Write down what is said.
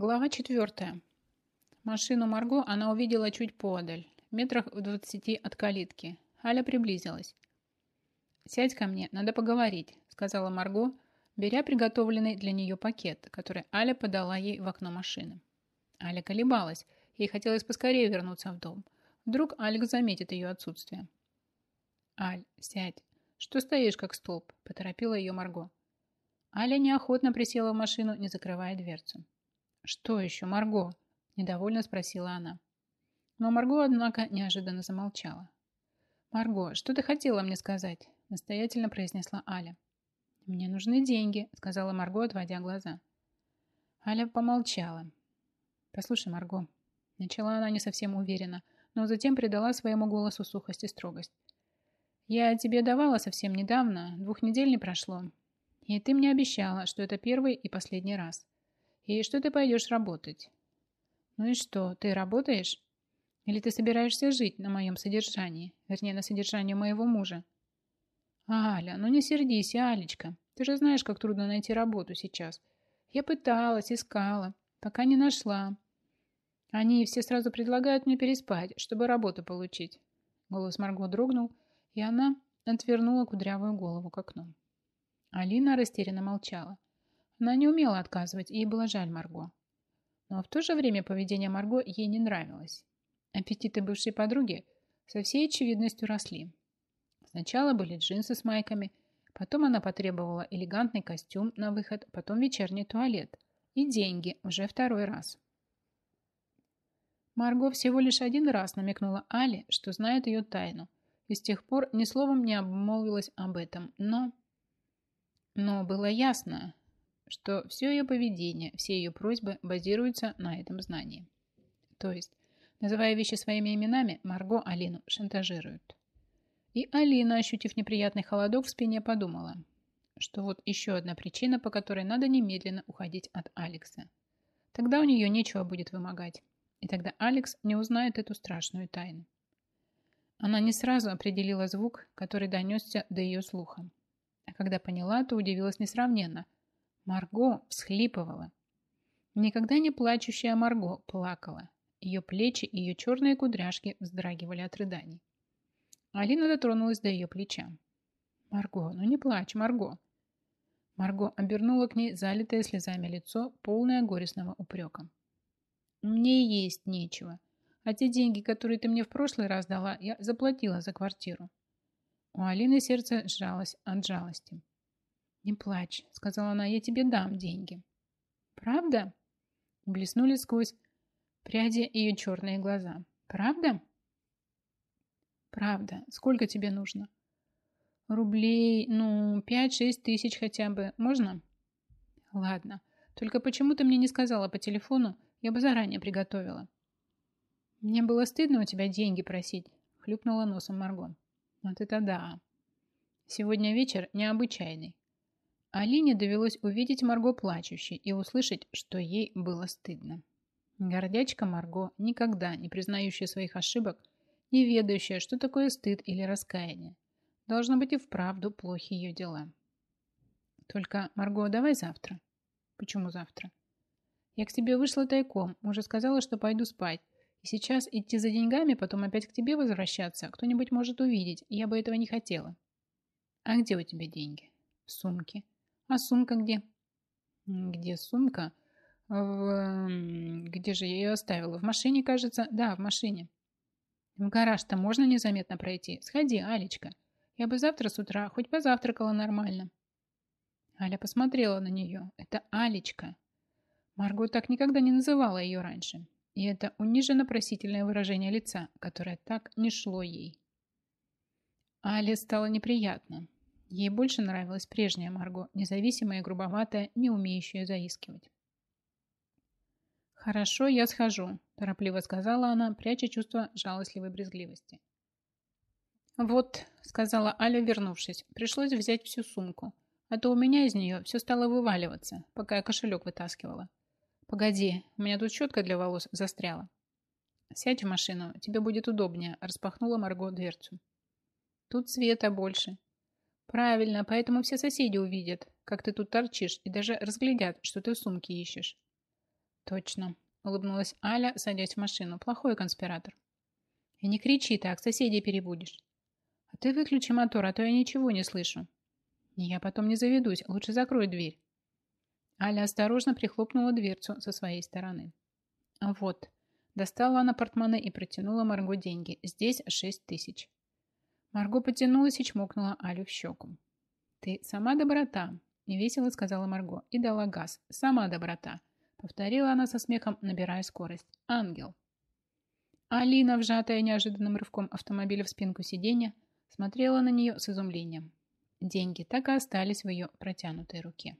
Глава четвертая. Машину Марго она увидела чуть подаль, метрах в двадцати от калитки. Аля приблизилась. «Сядь ко мне, надо поговорить», — сказала Марго, беря приготовленный для нее пакет, который Аля подала ей в окно машины. Аля колебалась, ей хотелось поскорее вернуться в дом. Вдруг Алекс заметит ее отсутствие. «Аль, сядь. Что стоишь, как столб?» – поторопила ее Марго. Аля неохотно присела в машину, не закрывая дверцу. «Что еще, Марго?» – недовольно спросила она. Но Марго, однако, неожиданно замолчала. «Марго, что ты хотела мне сказать?» – настоятельно произнесла Аля. «Мне нужны деньги», – сказала Марго, отводя глаза. Аля помолчала. «Послушай, Марго», – начала она не совсем уверенно, но затем придала своему голосу сухость и строгость. «Я тебе давала совсем недавно, двух недель не прошло, и ты мне обещала, что это первый и последний раз и что ты пойдешь работать. Ну и что, ты работаешь? Или ты собираешься жить на моем содержании, вернее, на содержании моего мужа? Аля, ну не сердись, Алечка. Ты же знаешь, как трудно найти работу сейчас. Я пыталась, искала, пока не нашла. Они все сразу предлагают мне переспать, чтобы работу получить. Голос Марго дрогнул, и она отвернула кудрявую голову к окну. Алина растерянно молчала. Она не умела отказывать, и ей было жаль Марго. Но в то же время поведение Марго ей не нравилось. Аппетиты бывшей подруги со всей очевидностью росли. Сначала были джинсы с майками, потом она потребовала элегантный костюм на выход, потом вечерний туалет и деньги уже второй раз. Марго всего лишь один раз намекнула Але, что знает ее тайну, и с тех пор ни словом не обмолвилась об этом, но... Но было ясно, что все ее поведение, все ее просьбы базируются на этом знании. То есть, называя вещи своими именами, Марго Алину шантажирует. И Алина, ощутив неприятный холодок в спине, подумала, что вот еще одна причина, по которой надо немедленно уходить от Алекса. Тогда у нее нечего будет вымогать. И тогда Алекс не узнает эту страшную тайну. Она не сразу определила звук, который донесся до ее слуха. А когда поняла, то удивилась несравненно – Марго всхлипывала. Никогда не плачущая Марго плакала. Ее плечи и ее черные кудряшки вздрагивали от рыданий. Алина дотронулась до ее плеча. «Марго, ну не плачь, Марго!» Марго обернула к ней залитое слезами лицо, полное горестного упрека. «Мне есть нечего. А те деньги, которые ты мне в прошлый раз дала, я заплатила за квартиру». У Алины сердце сжалось от жалости. «Не плачь», — сказала она, — «я тебе дам деньги». «Правда?» Блеснули сквозь пряди ее черные глаза. «Правда?» «Правда. Сколько тебе нужно?» «Рублей, ну, пять-шесть тысяч хотя бы. Можно?» «Ладно. Только почему ты мне не сказала по телефону? Я бы заранее приготовила». «Мне было стыдно у тебя деньги просить», — хлюпнула носом Марго. «Вот это да. Сегодня вечер необычайный. Алине довелось увидеть Марго плачущей и услышать, что ей было стыдно. Гордячка Марго, никогда не признающая своих ошибок, не ведающая, что такое стыд или раскаяние. Должно быть и вправду плохи ее дела. Только, Марго, давай завтра. Почему завтра? Я к тебе вышла тайком, уже сказала, что пойду спать. И сейчас идти за деньгами, потом опять к тебе возвращаться, кто-нибудь может увидеть, я бы этого не хотела. А где у тебя деньги? В сумке. А сумка где? Где сумка? В... Где же я ее оставила? В машине, кажется? Да, в машине. В гараж-то можно незаметно пройти. Сходи, Алечка. Я бы завтра с утра хоть позавтракала нормально. Аля посмотрела на нее. Это Алечка. Марго так никогда не называла ее раньше. И это униженно-просительное выражение лица, которое так не шло ей. Але стало неприятно. Ей больше нравилась прежняя Марго, независимая, грубоватая, не умеющая заискивать. «Хорошо, я схожу», – торопливо сказала она, пряча чувство жалостливой брезгливости. «Вот», – сказала Аля, вернувшись, – «пришлось взять всю сумку, а то у меня из нее все стало вываливаться, пока я кошелек вытаскивала. Погоди, у меня тут щетка для волос застряла». «Сядь в машину, тебе будет удобнее», – распахнула Марго дверцу. «Тут света больше», Правильно, поэтому все соседи увидят, как ты тут торчишь, и даже разглядят, что ты в сумке ищешь. Точно, улыбнулась Аля, садясь в машину. Плохой конспиратор. И не кричи так, соседей перебудешь. А ты выключи мотор, а то я ничего не слышу. Я потом не заведусь, лучше закрой дверь. Аля осторожно прихлопнула дверцу со своей стороны. Вот. Достала она портмоне и протянула Марго деньги. Здесь шесть тысяч. Марго потянулась и чмокнула Алю в щеку. «Ты сама доброта», — невесело сказала Марго и дала газ. «Сама доброта», — повторила она со смехом, набирая скорость. «Ангел». Алина, вжатая неожиданным рывком автомобиля в спинку сиденья, смотрела на нее с изумлением. Деньги так и остались в ее протянутой руке.